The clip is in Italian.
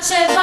faceva